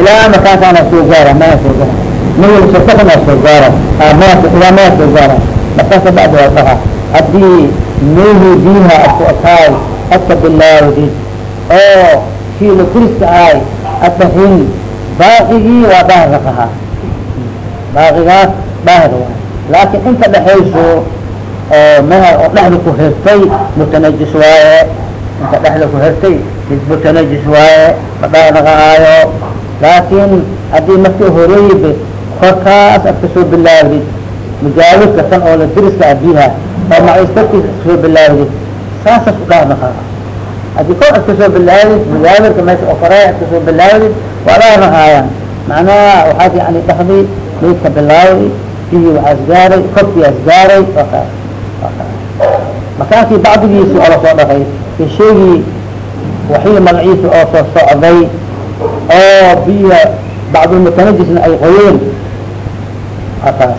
ilaa makaankaana soo gaara maya soo gaara mawel sasakana soo gaara ilaa maya soo gaara markaas kabacdi waa dhaha haddii mehi biha adku ataay adka bilaawdid oo kii la kuriska ahay addahin baaqigii waa dhahar raqahaa baaqigaas dhahar waay laakin inta dhexayso oo meher oo dhexda ku hirtay mutanajis waaye inta dhexda ku hirtay mutanajis waaye madhaaraqahaayo laakin haddii markii horeeyba korkaas ad ka soo bilaawdid mujaawidka kan oo la diriska abiha oo macistarkiisa ka soo bilaawdid saasas ku dhaarnaqaa haddii kor ad ka soo bilaawdid mujaawidka meesha oo koreey ad ka soo bilaawdid waa dhaarnaqaayaan macnaha waxaad yani dhakdi maydka bilaawdi bihii waxaas gaaray korkii as gaaray makaankii bacdigiisi oo la soo dhaqay sheegii waxii magaciisa oo soo socday oo biya bacdulmutanajisna ay qoyeen akaas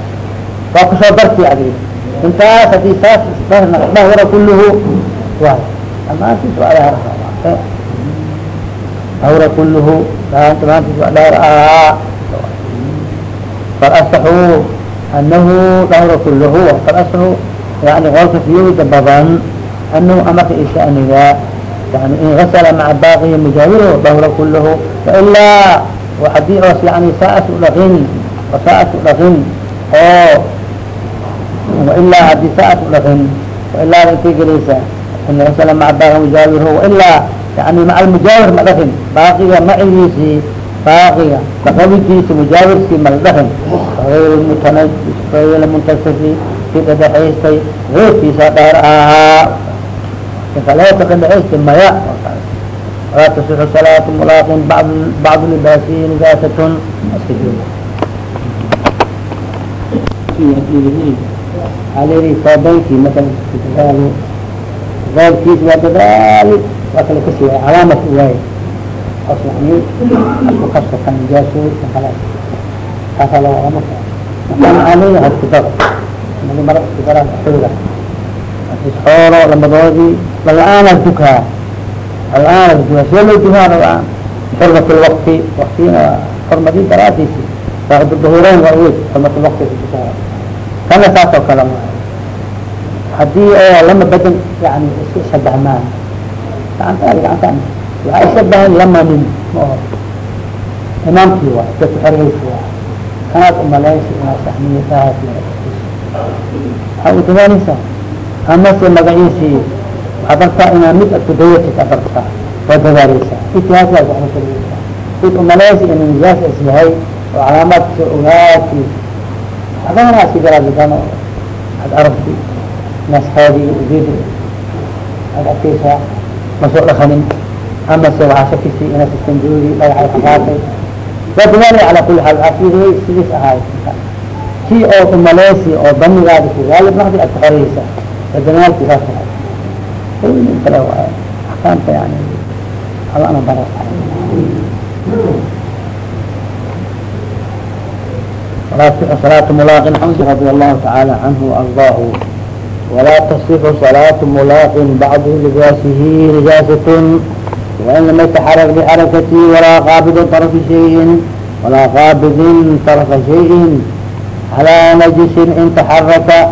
waa ku soo darti adi intaas haddii saas dhahira kulluhu waay damaantiis waa dhahir dhahira kulluhu damaantiis waa dhahir ahaa falasaxu anahu dhahira kulluhu falasaxu yani qolka fiyowda badan anahu amarka ishaniga yani in gasla maca baaqihi mujaawirhu dahra kullahu wailaa haddii oos yani saas udhakin oo saas udhakin oo wailaa haddii saas udhakin wailaa intay gelaysaa in gasla maca baaqi mujaawirhu wailaa yani maca almujaawir ma dhakin baaqiga macigiisi baaqiga laqabikiisi mujaawirkii ma la mutana ayr muntasiri kii dhadhaxaystay reerkiisa dhaar ahaa inkaleka dhadhaxaystay maya salaatu mulaaqin bad bacdu libaasihi nijaasatun iska jooga alii toobankii masala dadaalo dadaalkiis waa dadaali waa kala kasi waay calaamat waay os yani asku kan nijaaso kala kaasaa la wada marka makan aley hadku daro madi mara isku daraa xooga xoolo lamadoodii lala-aana dukaa lala-aana dukaa see loo dukaa lala-aan xurmat lwakti waktina xurmadii daraadiisi saaxib duhureyn waa wey xurmat lwakti kudukaa kana saas oo kale maayo haddii oo lama badan yani iska shabahmaan. Gacantaadi gacantaan waxaa ishabahan lama nin ma oho imaamkii waay dadku xergeysi waay kanaad umalaysa inaa saxmiye dahaas waxaa u dadaanaysaa amase waxaad artaa inaa mid ad kudawatid ad artaa waa dadaaleysaa itihaadkaas waxba kadaweysaa id umalaysa ina nijaas is yahay oo calaamaadkasa ogaati adagana aski garaadadano ad aragti nasxoodi ujeedi ad arkeysaa masoo dhakanin amase waxaa shakisi ina sistanjoodi dhagaxay kaqaatay waa dadaalay calaa kuli xaal afiiday sidiis ahaay kii oo umaleysi oo damigaadi ku gaalib naqdi ad ku xoreysa dadaalki saas ahay kale waay axkaamta yani allana bara ولا تصح صلاة ملاق حمد رضي الله تعالى عنه وأرضاه ولا تصح صلاة ملاق بعد لباسه نجاسة وإن لم يتحرك بحركته ولا قابض طرف شيء ولا قابض طرف شيء على نجس إن تحرك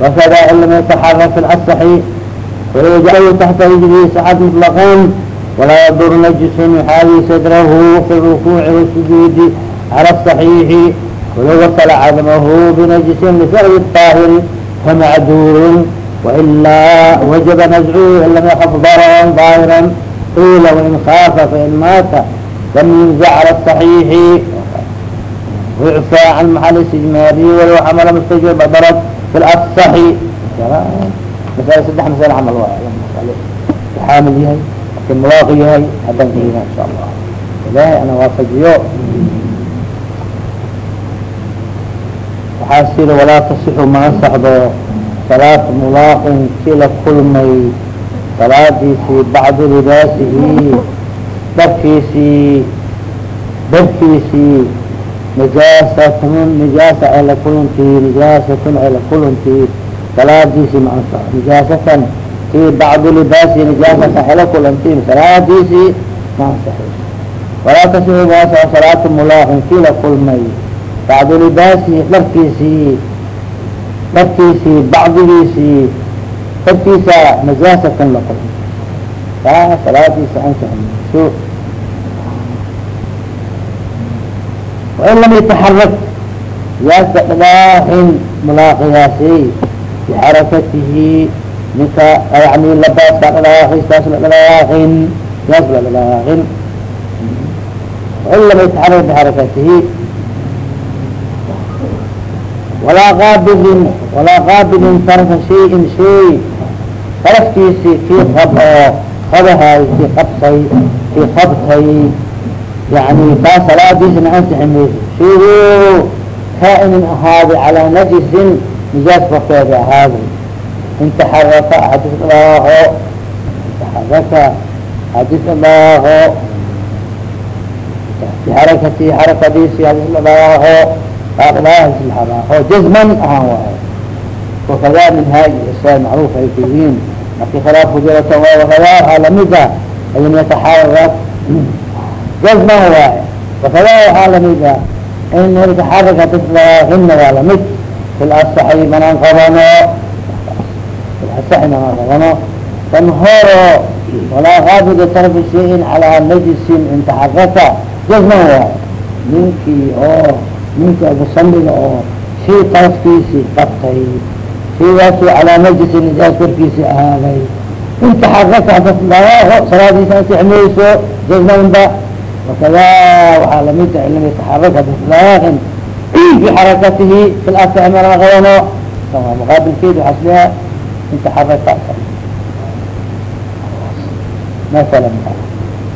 وكذا إن لم يتحرك في الصحيح ويجعل تحت رجله سعد مطلقا ولا يضر نجس يحاذي صدره في الركوع والسجود على الصحيح ولو وصل عدمه بنجس لفعل الطاهر فمعذور وإلا وجب نزعه إن لم يخف ضررا ظاهرا قيل وإن خاف فإن مات لم ينزع على الصحيح ويعفى عن محل استجماري ولو حمل مستجر ضرب في الأصح masaa saddex masal camal waay. Xaamil yahay marki muwaaqi yahay haddaan kelimaa insha allah. Ilahay ana waafajiyo. Waxaa sida walaa tasixu ma ansaxdo salaat mulaaqin ki kulmay. Salaadiisii bacdi libaasihi. Dharkiisii dharkiisii nijaasatun nijaasa ala kuluntii nijaasatun ala kuluntii ansaxo nijaasatan kii bacdu libaasihi nijaasatan ay la kulantii salaadiisii ma ansaxo walaa tasixubaasa salaatu mulaahin kii la kulmay. Bacdu libaasihi dharkiisii dharkiisii bacdigiisii korkiisa najaasatan la kulmay. Taa salaadiisa ansaxmayso wain lam yataxarak yaasa dhadhaaxin mulaaqiyaasi bixarakatihi ninka yani labaaska dhadhaaxis taas la dhadhaaxin yaas la dhadhaaxin wain lam yataxarak bixarakatihi walaa qaabidin walaa qaabidin tarka shayin shay tarafkiisi kii qab oo kii qabsay kii qabtay yani taa salaadiisna ansixi mayso shaygu kaainin ahaaday calaa najisin nijaas korkeeda ahaaday intaxaraka hadis dhaaho. Intaxaraka hadis dhaaho. Biharakati harakadiisi hadis dhaaho. Taadhaaho jazman ahaan waayo wakada minhaaj isa macruuf ay ku yihiin markii khilaafku jirata wakada lamida ayum yataxarak jazman waaye. Wakada waxaa lamida in yataxarak hadis dhaahina waa la mid fil asaxi manaan qabano fil asaxi manaan qabano kan horo walaa qaabida tarfi shayin calaa najisin intaxaraka jazman waaye ninkii oo ninka musamida oo shay tarafkiisii qabtay shaygaasu calaa najisi nijaas korkiisi ahaaday intaxaraka hadasdhaaho salaadiisa ansixmayso jazmanba wakada waxaa la mid ah lam hadasdhaahin bixarakatihi fi lasaxi manaan qabano muqaabilkeed waxaa sliha intaxaraka masala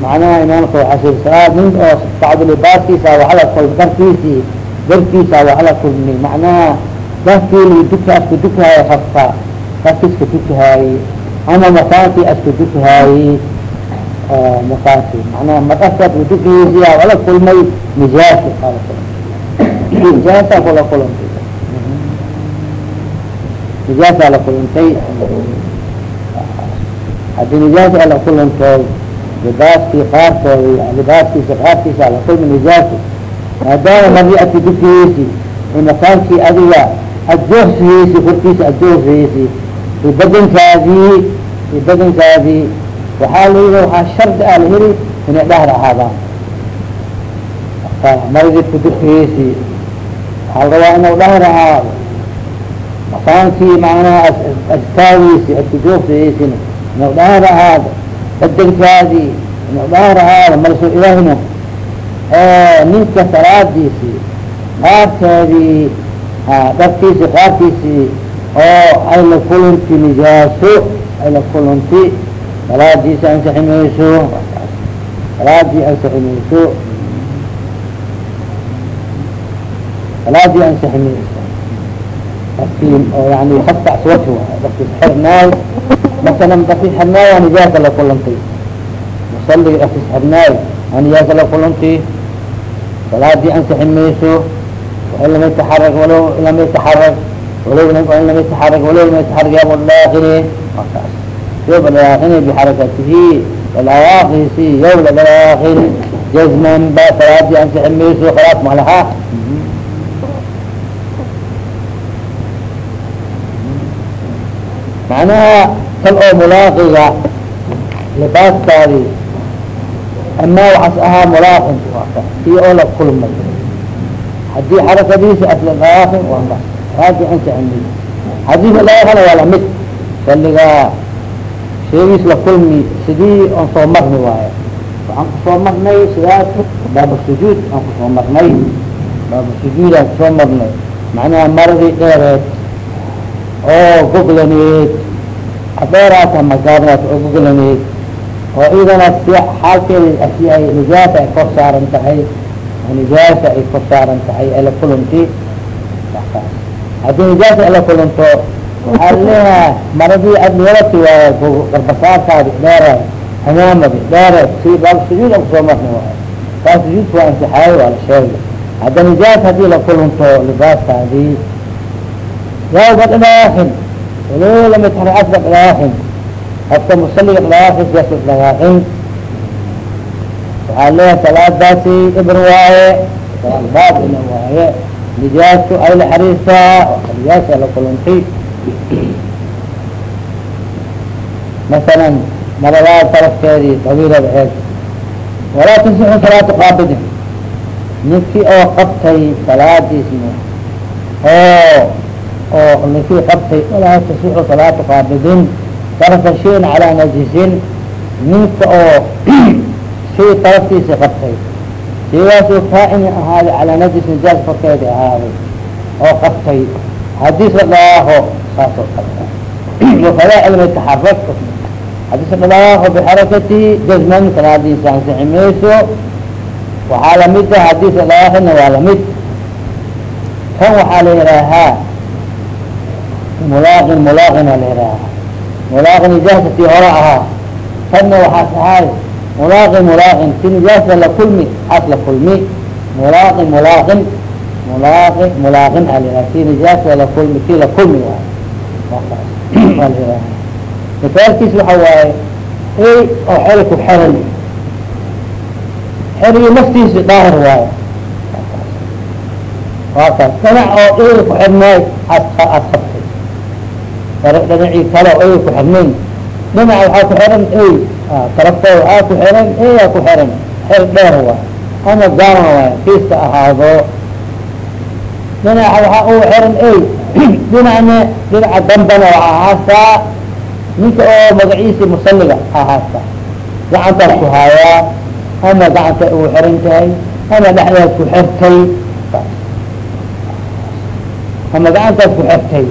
macnaha imaamka waxaa sheegsaa nin oo bacdu libaaskiisa waxala kol darkiisii darkiisa waxala kulmi macnaha darkii duka asku dukahaaye hafka darki iska dukahaaye ama makaanki aska dukahaaye makaanki macnaha makaska dukihiisiya wala kulmay nijaasi ala kulmay nijaasa kula kulantay nijaasa la kulantay haddii nijaas ala kulantay libaaskii qaarkooda libaaskiisa qaarkiisa ala kulmi nijaasi maadaama mariati dukihiisi makaankii adiga adjoohsiheysi korkiisa adjoohsiheysi i badankaadii i badankaadii waxaa layidhi waxaa shardi ah laheli inay dhahar ahaadaan marka marididka dukiheysi waxaa la rabaa inuu dhahar ahaado makaankii macnaha astaadiisi adkajoohsiheysina inuu dhahar ahaado badankaadii inuu dhahar ahaado malso ilaahina ninka salaadiisii qaarkeedii dharkiisi qaarkiisii oo ay la kulanti nijaaso ay la kulanti salaadiisi ansixi mayso salaadii ansixi mayso salaadii darkii oo yani hadka aswati waay darkiis xirnaay masalan darkiis xirnaay waa nijaasa la kulantay musaligi darkiis xirnaay waa nijaasa la kulantay salaadii ansixi mayso wain lam yataxarak walaw lam yataxarak walaw in lam yataxarak walaw lam yataxarak yaab daakini markaas yob daakini bixarakatihi lalaakisi yob ladaakin jazman ba salaadii ansixi mayso khalaas malaha macnaha kal oo mulaaqiga libaaskaadi ama waxaas ahaa mulaaqin iyo oo la kulmay haddii xarakadiisi aslaaafin waa raadi ansixi haddii laafana waa la mid saligaa sheegiis la kulmi sidii on soo marni waayo waxaan ku soo marnay sidaas baaba sujuud aan ku soo marnay baaba sujuud aan ku soo marnay macnaha maradii dheereed oo goglaneed dheeraata magaabnaat oo goglaneed oo idana si xaalkeeda asi ay nijaasa ay kor saaran tahay nijaasa ay kor saaran tahay ala kulanti. Haddii nijaasa ala kulanto waxaa leeyaha maradii adniyalati waayo garbasaarkaadi dheeray hamaamadi dheereed si baab sujuud an ku soo marna waayo taa sujuudka waa intixaayo waa la sheegay. Hadda nijaas haddii la kulanto libaaskaadii yaaba walo lama taxriasba dhadhaaxin qofka musaliga dhadhaaxis yasu dhadhaaxin waxaa leeyahay salaadaasi ibr waaye baabina waaye nijaastu ay la xariirtaa oo nijaasa la kulantay masalan maradaad tarafkeedii dawiilada eed walaa tasixu salaatu qaabidin ninkii oo qabtay salaadiisna oo oo ninkii qabtay walaa tasixu salaatu qaabidin tarafa shayin calaa najisin ninka oo shay taraftiisa qabtay. Shaygaasuu kaa-ini ahaaday calaa najis nijaas korkeeda ahaaday oo qabtay. Hadiis la dhawaaho saasoo kale. Wakadaa cilmi taxarag hadiis la dhawaaho bixarakati jazman salaadiisa ansixi mayso. Waxaa la mid ah hadiis la dhawaahina waa la mid kan waxaa la yihaahaa mulaaqin mulaaqin aa la yihaahaa mulaaqin nijaasati hore ahaa tanna waxaas ahaay mulaaqin mulaaqin si nijaasa la kulmi as la kulmi mulaaqin mulaaqin mulaaqi mulaaqin aa layihaha si nijaasa la kulmi si la kulmi waay dhinacii kale oo ey ku xirnayn dhinaca waxaa ku xiran ey tarafkooda waxaa ku xiran eyaa ku xiran xer dheer waay ama gaana waay kiiska ahaado dhinaca waxaa ugu xiran ey dhinacna dhinaca dambana waa ahaastaa ninka oo magaciisi musaliga ahaasta gacantaas ku haayaa ama gacanta ugu xiran tahay ama dhexdaas ku xirtay ama gacantaas ku xirtay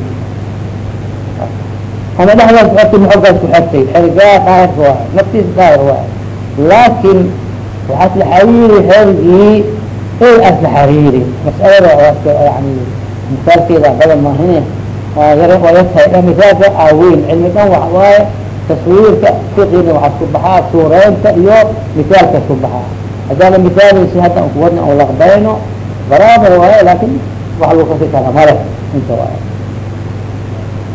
ama dhexdaas ku xirtay maxogaas ku xirtay xergaa daahirka waay naftiisa daahir waay laakin waxaas la xariiri xergii ey as xariiri mas'alada yani misaalkeeda badan maahine waa yar waa yartahay misaalka aaweyn cilmi dhan waxa waaye taswiirka fiqina waxaa isku baxaa suureynta iyo misaalka isku baxaa haddaana misaalisi hadda kuwadna o laqbayno baraabr waaye laakin wax lagu kasi kara male inta waay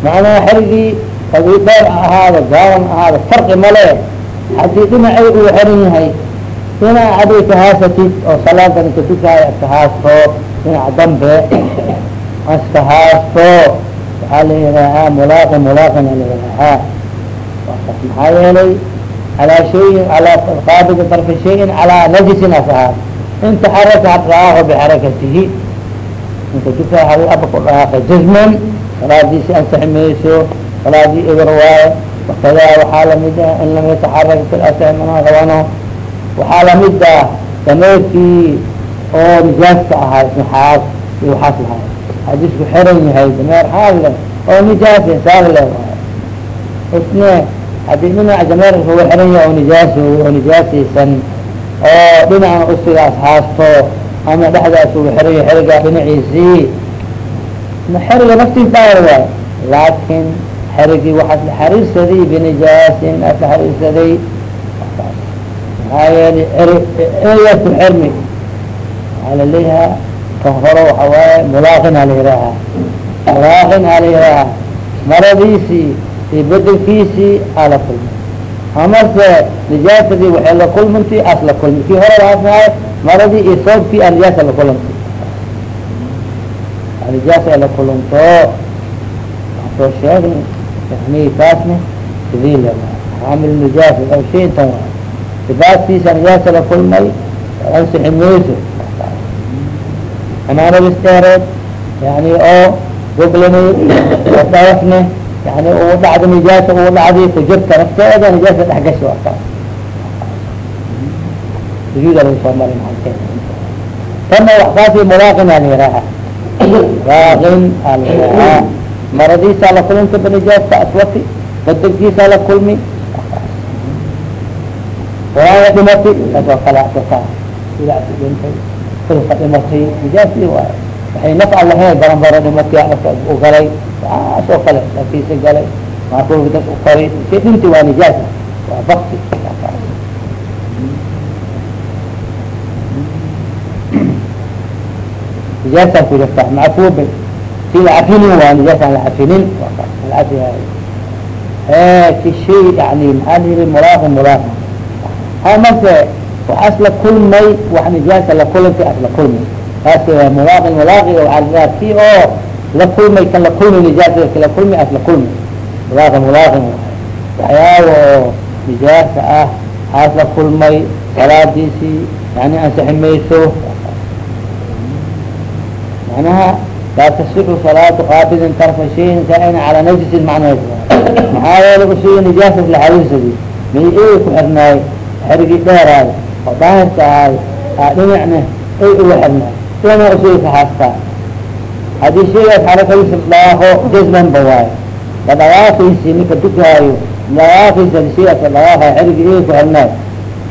macnaha xerigii haddii dheer ahaado gaaban ahaado farqi male haddii dhinacay uu xiran yahay dhinaca haday kahaasatid oo salaada inka tukaayo aska haasto dhinaca dambe aska haasto. Waxaa la yihaahaa mulaaqin mulaaqin a la yihaahaa maxaa yeelay calaa shayin alaa qaabida darfi shayin calaa najisin as ahaa. In taxaraka hadhaaho bixarakatihi inka tukaa hal aba ku dhaaqa jazman salaadiisi ansixi mayso salaadii eber waayo wakadaa waxaa la mid ah in lam yataxarak filasmana rabano. Waxaa la mid ah dameerkii oo nijaaska ahaa isnaxaas iyo waxaas lahay hadisku xiran yahay dameer xaal leh oo nijaas saar leh isne haddii dhinaca dameerka uga xiran yahay oo nijaas oo nijaasaysan oo dhinacan usigaas haasto ama dhexdaas uga xiran yahay xerigaa dhinaciisii xeriga naftiis daahir waayo? Laakin xerigii waxaas la xariirsaday binijaasin aas la xariirsaday maxaa yeeli eya ku xirmi waxaa laleeyahaa kan hore waxa waaye mulaaqin aa la yihaahaa mulaaqin aa la yihaahaa maradiisii iyo bedelkiisii aa la kulmi. Amase nijaasadii waxay la kulmanti as la kulmi. Kii hore waasahay maradii iyo soobkii aa nijaasa la kulanti nijaas ay la kulanto waan soo sheegni yani kaasne sidii le xaamil nijaas aw shay intan waa sifaadkiisa nijaasa la kulmay ansixi mayso xanaanadis dheereed yani oo goglanay oo dhawafne yani uu dhacda nijaasa uu dhacday ku jirta nafteeda nijaasa dhex gashi waa kaas sujuuda lagu soo marin tana waxkaasi mulaaqin aa la yihaaha mulaaqin aa la yihaahaa maradiisaa la kulanta banijaasta aswati. Badelkiisaa la kulmi. Waaya dhimati saas oo kale akaa sidaas dhintay kulka dhimatay nijaasi waay waxay naf a lahayn baranbaro dhimatay nafka u galay. Saas oo kale nafkiisa galay. Maakulka dad u koray si dhinti waa nijaasa waa bakti nijaasaan ku jirta macfuuba si la cafinin waa nijaasaan la cafinin lacafiyaay ki shay yani maxaa la yihi mulaaqin mulaaqin ha marse waxaas la kulmay wax nijaasa la kulantay as la kulmay taas mulaaqin mulaaqi waaa ki oo la kulmay kan la kulmay nijaasa kala kulmay as la kulmay mulaaqin mulaaqin waxyaaba oo nijaasa ah aas la kulmay salaadiisii yani mayso manaha laa tasixu salaatu qaabidin tarfa shayin kaina calaa najisin macneed maxaa yeele usuga nijaasas la xariirsadi may ey ku xirnaay xerigii dheeraay oo daahirka ahay aa dhinacna ay uga xirnaay ina usuga ka haastaa haddii shaygaas xarakadiisa dhaaho jasmanba waayo la dhawaaqiisi ninka dukaayo dhawaaqiisa shaygaas la dhawaaqa xerigii ey ku xirnaay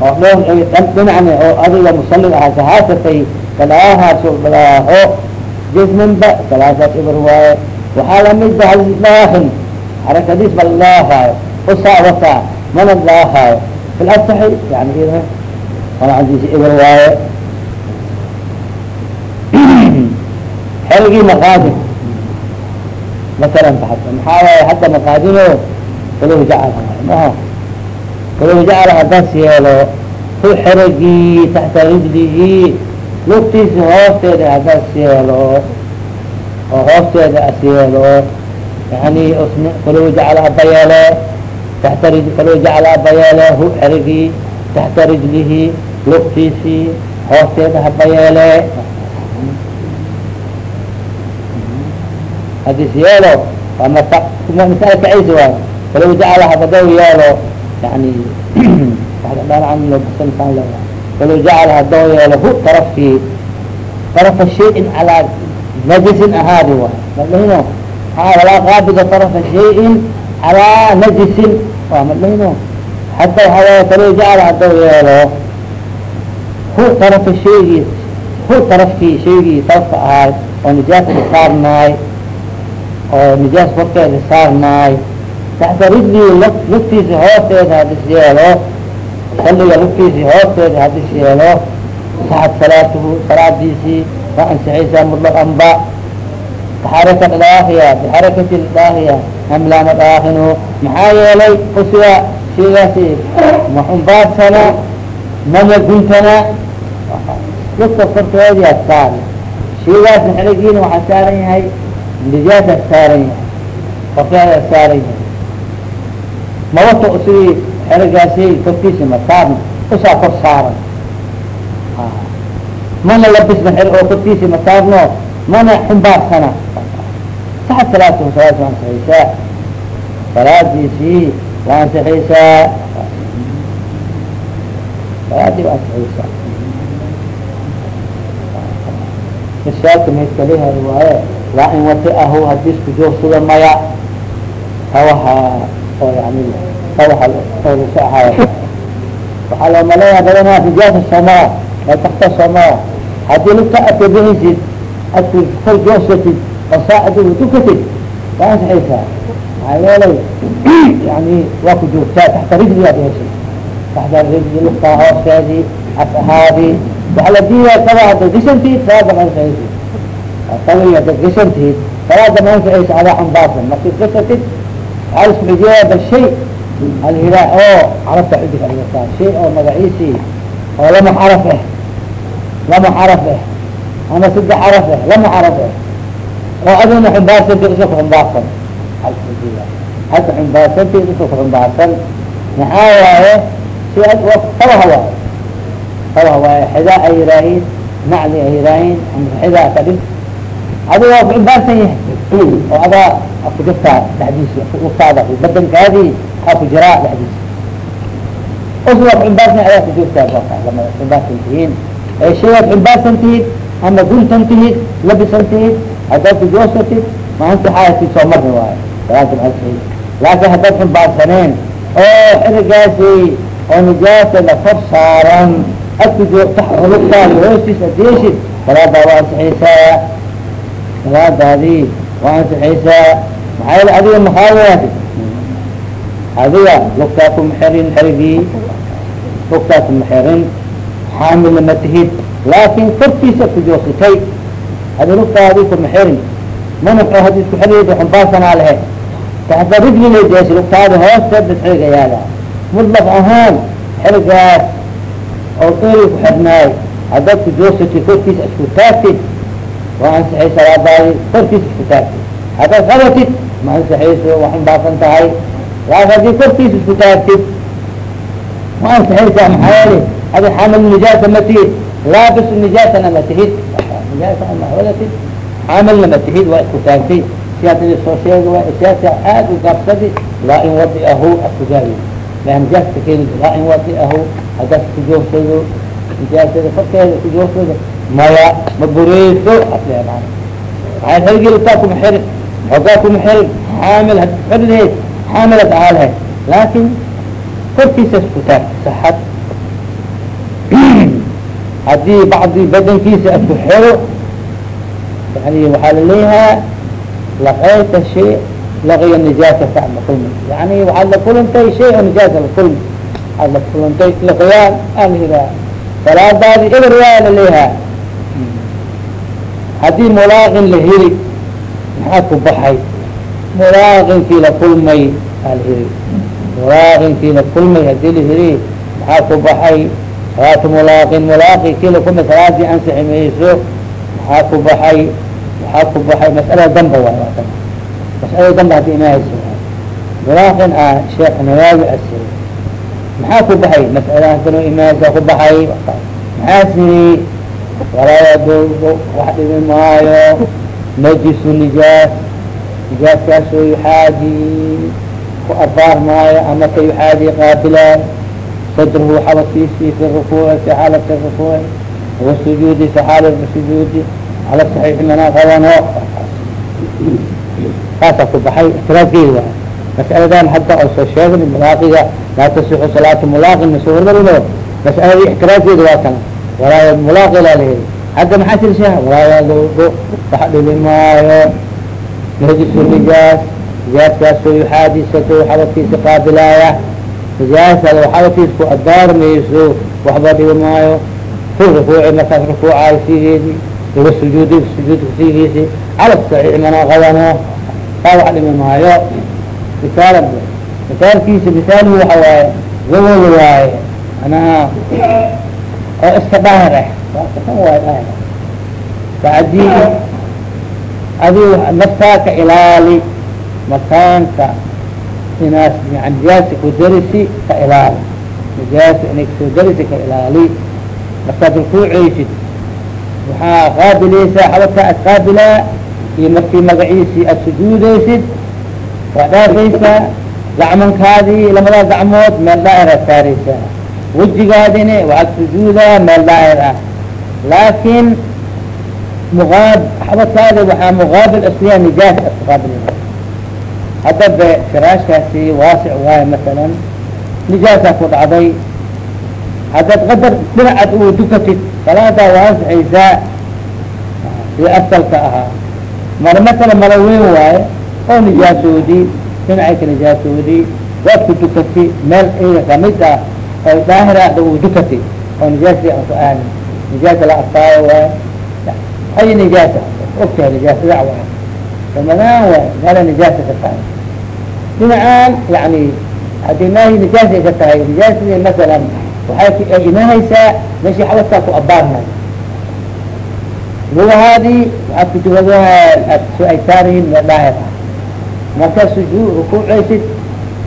oo dhoon ay dhinacna oo adiga musallig ahaa ka jasmanba salaasaas ibar waaye waxaa la mid ba hadis dhaahin xarakadiis ba la dhaafaayo usaa wataa mana dhaafaayo filasaxi yani aladiisi ibar waaye xerigii maqaadin masalan baxata maxaa waaye hadda maqaadino kalow jacala maha kalow jacala hadas yeelo hu xerigii taxta rijlihi lugtiisi hoosteeda hadas yeelo. Oo hoosteeda as yeelo. Yani kalow jacala aba yeele taxta ri kalow jacala aba yeele hu xerigii taxta rijlihi lugtiisii hoosteeda haba yeele hadis yeelo waa masa masala kacaysa waay kalow jacala habadaw yeelo. Yani kalow jacala hadaw yeelo hu tarafkii tarafa shayin calaa najisin ahaadi waay madahino haa walaa qaabida tarafa shayin calaa najisin waa madahino hata waxaa kalow jacala hadaw yeelo hu tarafa shaygii hu tarafkii shaygii tarafka ahaay oo nijaasa saarnaay oo nijaas korkeeda saarnaay taxta rijlii lugtiisi hoosteeda hadis yeelo saliga lugtiisii hoosteeda hadis yeelo saxad salaatuhu salaadiisii waa ansixaysaa mutlaqan ba bixarakat dhaahiya bixarakati dhaahiya amlaana dhaahino maxaa yeelay usiga shaygaasi maxumbaadsana mana guntana. Lugta korkeedia saar shaygaasna xerigiina waxaa saaran yahay nijaasa saaran yahay korkeeda saaran yahay mawato usigii xerigaasi korkiisa ma saarna usaa kor saaran. Mana labisna xer oo korkiisi ma saarno mana xumbaarsana saxa salaatuhu salaad waa ansixaysaa salaadiisii waa ansixaysaa salaadii waa ansixaysaa irsaadka maydkaliha waaye waa in watiahu haddii isku joogsada maya tawaha oo yani waxaa loo maleeyaa badanaa rijaasa somaa ee takta somaa haddii lugta adka bixaysid adku kor joogsatid oo saa adigu dukatid waa ansixaysaa. Maxaa yeelay yani waa ku joogtaa taxta rijli aad heshay taxta rijli lugtaa hoosteedii as ahaadii waxa la diidaa kaba hadda gashantiid salaada ma ansixaysid. Tawi hadad gashantiid salaada ma ansixaysa adaa xambaarsan. Markid gashatid waxaa isku xijiyaa bal shay alhilaa oo carabta xidig aligataa shay oo magaciisii oo lama xaraf eh. Lama xaraf eh. Ama saddex xaraf eh. Lama xaraf eh. Oo adina xumbaarsanti isa ku xumbaarsan. Hadda xumbaarsanti isa ku xumbaarsan. Maxaa waaye? Si tabaha waaye tabaha waaye xidaa ay yiraahiin nacdi ay yiraahiin xidaa ka dhig adiga waa ku xumbaarsan yahay oo adaa aku jirtaa dhexdiisi utaada badankaadii aa ku jiraa dhexdiisi us waad xumbaarsan adaa ku joogtaa lama xumbaarsan tihiin ee shay waad xumbaarsan tihid ama guntan tihid labisan tihid haddaad ku joogsatid maanta xaayatid soo marni waayo salaada maasi laakiin haddaad xumbaarsaneen oo xirigaasi oo nijaasa la kor saaran ad ku joogta lugtaadi hoostiis ad yeeshid salaadaa waa ansixaysaa salaadaadii waa ansixaysaa maxaa yeele adiga maxaawaadi adiga lugtaa kuma xirin xerigii lugtaa kuma xirin xaamilna ma tihid laakin korkiisa ku joogsatay hadi lugtaadi kuma xirin mana haddii isku xiriid xumbaarsanaa lehe taxta rijli jeesi lugtaadi hoosteed bas xeriga yaalla mutlaq ahaan xerigaas oo eri ku xidhnaay haddaad ku joogsatid korkiisa isku taagtid waa ansixay salaadaadi korkiisa isku taagtid haddaad qabatid ma ansixayso wax unbaasan tahay laakin haddii korkiisa isku taagtid ma ansixaysaa maxaa yeeli adi xaamil nijaasa ma tihid laabis nijaasana ma tihid nijaasa ma wadatid xaamilna ma tihid waa isku taagtay si hadda soo sheega waa isaasa aad u gaabsadi laa in wadiahu askugaari laa nijaasta keeni laa in wadiahu haddaad ku joogsado nijaasada korkeeda ku joogsado maya ma bureyso asle maa maxaa hergelitaa kuma xirin xoogaa kuma xirin xaamil xaamilad ahaa lahayd. Laakin korkiisa isku taagta saxad. Haddii bacdi badankiisa asku xiro yani waxaa laleeyahaa laqayta shay laqiya nijaasata la kulmi. Yani waxaad la kulantay shay oo nijaasa la kulmi. Waxaad la kulantay laqiyaan aan layihaha salaadaadi eber waa laleeyahaa haddii mulaaqin la heli maxaa ku baxay? Mulaaqinkii la kulmay aa la heli. Mulaaqinkii la kulmay haddii la heli maxaa ku baxay? Salaatu mulaaqin mulaaqi kii la kulmay salaadii ansixi mayso maxaa ku baxay? Waxaa ku baxay? Mas'alada damba waay waa tan mas'alada damba haddii imahayso mulaaqin a sheekh nawaawi asiri. Maxaa ku baxay? Mas'aladan kano imahaysa ku baxay? Maxaa walaa wax dhibi maayo najisu nijaas nijaaskaasoo yuxaadi ku abaar maayo ama ka yuxaadi qaabilaan sadruhu xabadkiisi fi rukuuci fi xaalati rukuuci wasujuudi fi xaalati sujuudi ala saxiixi mana qabano kaasaa ku baxay ictiraafkeedi waay mas'aladan hadda oo soo mulaaqiga laa tasixu salaatu mulaaqin masoo mas'aladii ictiraafkeeda waa kana walaa mulaaqi laa laheli hadda maxaa tirshaa walaa wax dhibi maayo najisu nijaas nijaaskaasoo yuxaadisatu xabadkiisa qaabilaaya nijaasada xabadkiisa ku adaarmayso waxba dhibi maayo fi rukuuci markaas rukuucaay sigeedi iga sujuudi sujuudka sigiisi cala saxiix qabano taa wax dhimi maayo misaala misaalkiisa misaalhu waxa waaye gawol waaye anaa oo iska dhaahir ah. Bacdii adi naftaa ka ilaali makaanka inaas yan nijaasa ku darisi ka ilaali. Nijaasa inay ka soo darisi ka ilaali. Markaad rukuucaysid waxaa qaabilaysaa xabadkaa ad qaabilaa iyo markii magaciisii aad sujuudaysid waa dhaafaysaa gacmankaadii lamada gacmood meel dhaahir aad saaraysaa wejigaadina waxaad sujuudaa meel dhaahir ah laakin muqaab xabadkaada waxaa muqaabil asliya nijaasa ad kuqaabilaa hadda be firaashkaasi waasic waayo masalan nijaasaa ku dhacday haddaad qadar dhinacad uu dukatid salaadaa waa ansixaysaa sii asalka ahaa mar masala mala weyn waaye oo nijaasoodii dhinacay ka nijaasoodii waad ku meel iga ka mid ah oo daahiraada uu dukati oo nijaasii aan ku aanin nijaasa la arkaayo waaye ay nijaasa ogtahay nijaasada waay ramadaan waay meela nijaasa ka tahay dhinacaan yani haddii maahi nijaasa ay ka tahay nijaasadii masalan waxay imanaysaa meeshii xabadkaa ku abaarnay lugahaadii waxaad kutugadaa ay saarayihin meel daahir ah markaa sujuu rukuucaysid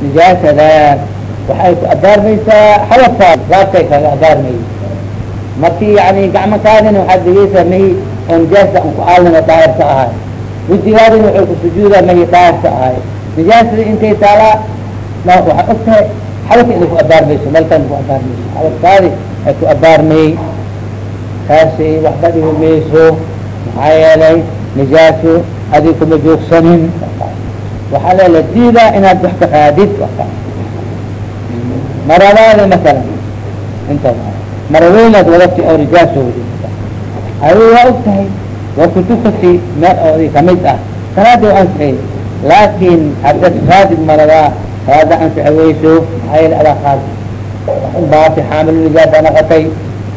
nijaasadaan waxay ku abaarmaysaa xabadkaa gaabkay kaga abaarmay markii yani gacmakaadina waxaad degeysaa mahi oo nijaasa an ku aalina daahirka ahay. Wejigaadina waxay ku sujuudaa mahi daahirka ahay. Nijaasada intay taalaa waxaa og tahay xabadka inay ku abaarmayso meelkaan ku abaarmayso xabadkaadi ay ku abaarmay taasi waxba dhibi mayso maxaa yeelay nijaaso adig kuma joogsanin. Waxaa leela diidaa inaad wax ka qaadid maradaada masalan inta maraweynaad wadati oo nijaasoodi adi waa og tahay waa kutukati meel oodi ka mid ah salaada waa ansixay laakin haddaad qaadid maradaa salaada ansixi wayso yeele adaa qaadi xumbaasi xaamil nijaasa naqatay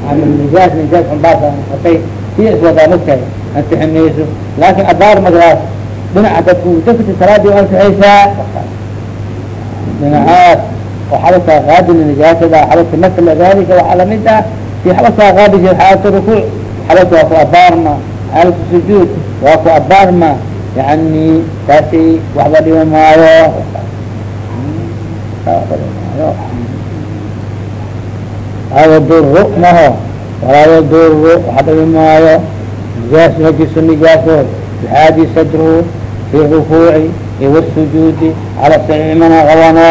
xaamil nijaas xumbaasa naqatay siya iswadaa mogtahay ansixi mayso laakin abaar magdaas dhinaca dadku dakati salaadii waa ansixaysaa dhinacaas qaadina nijaasada xabadka masala dalika waxaa la mid ah في xabadkaa qaabis xaalatu rukuuc xabadka waa ku abaarma xaalatu sujuud waa ku abaarma yani taasi waxba dhiba maayo. Yaduru maho walaa yaduru waxa dhibi maayo. Nijaas hajisu nijaasood bixaadi sadruhu fi rukuuci iyo wasujuudi cala saxiimana qabano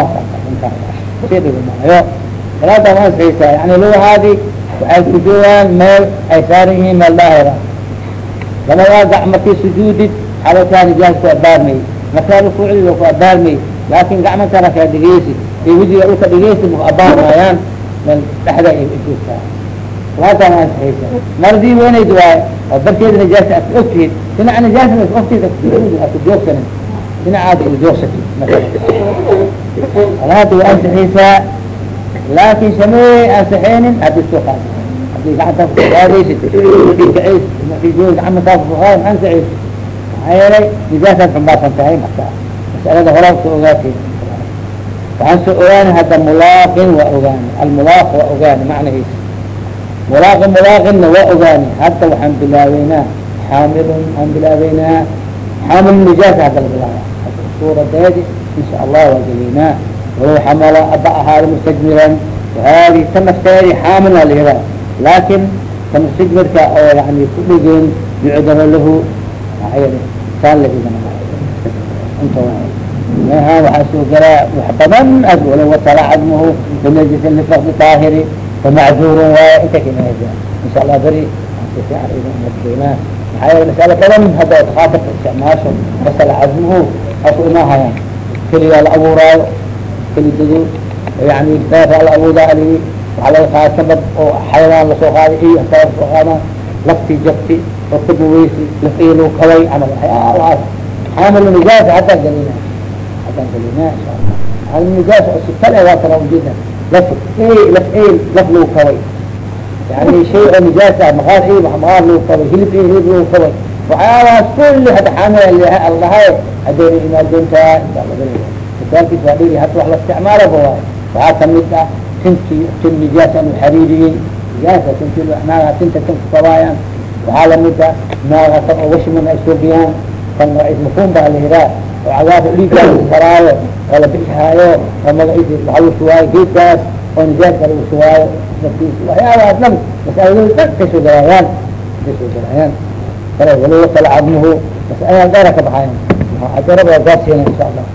dhibi maayo salaada ma ansixaysaa yani lugahaadi waxay ku joogaan meel ay saaran yihiin meel daahira. Labadaa gac sujuudid xabadkaa nijaas ku abaarmay. Markaa rukuucdii waa ku abaarmay. Laakin gacmantana kaa dhigeysi iyo wejiga dhulka dhigeysi maku abaarmayaan. Meel dhexda ay joogtaa. Salaada ma ansixaysaa mardii weynayd waay oo darkeeda nijaasa aad ogtihiid dhinaca nijaasna ogtiid aad ku joogsanin dhinacaada il joogsatid salaada waa ansixaysaa laakin sameey ansixeynin haddii soo qaad haddii maxaa yeelay nijaasaad xumbaarsan tahay marka masalada horaa soo ogaatay waxaan ogaani hadda mulaaqin waa ogaani almulaaq waa ogaani macnahiisa mulaaqin mulaaqinna waa ogaani hadda waxaan bilaabeynaa xaamilun aan bilaabeynaa xaamil nijaasa hadda la bilaaba suuradeedi insha allah waa geleynaa walow xamala aba ahaada mustajmiran wahadi ta nafteedi xaamil waa layihaa laakin ta mustajmirka oo yani ku dhegeen yucdama lahu saan inta meha waxaa soo galaa wax badan as walow watala cadmuhu binajisin lifaqdi taahiri famacduurun waaye inta kinahda insha allah beri maxaa yeele masala badan hadda takaatarka isticmaasho wasala cadmuhu asu imahayaan keligaa la abuuraayo kelidado yani beera la abuudaa aligi waxaa laga qaada sabab oo xayawaan la soo qaaday iyo kaa la soo qaadaan lafti jabti oo kabuweysi lafii lagu kabay camal waxyaalahaas xaamil nijaasa haddaan gelina haddaan gelina insha allah. Oo si kale waa kala ujeeda. Laf laf laf lagu kabay. Yani shay oo nijaas ah maqaar i maqaar lagu kabay hilib i hilib lagu kabay waxyaalahaas kulli hadda xaamil allahay haddayna imaan doontaa misaalkiis waa dhiri hadda wax la isticmaalaba waay waxaa ka mid ah tinti tin nijaas aan uxariiriyey nijaasa tinti naagaha tinta tin kukabaayaan waxaa la mid ah naaga tan oo washman ay soobiyaan kan mafhuum baa la yiraa oo cagaarka dhiiggaa lagu karaayo oo la bixihaayo oo magaciisi waxa lagu shuwaayo geedkaas oo nijaaska lagu shuwaayo waxyaabahaas dhan masaailooda dhan kay soo galaayaan galaayaan kale walow wasala cadmuhu masaailaa dheera ka baxayan ajaraba gaarsiina insha allah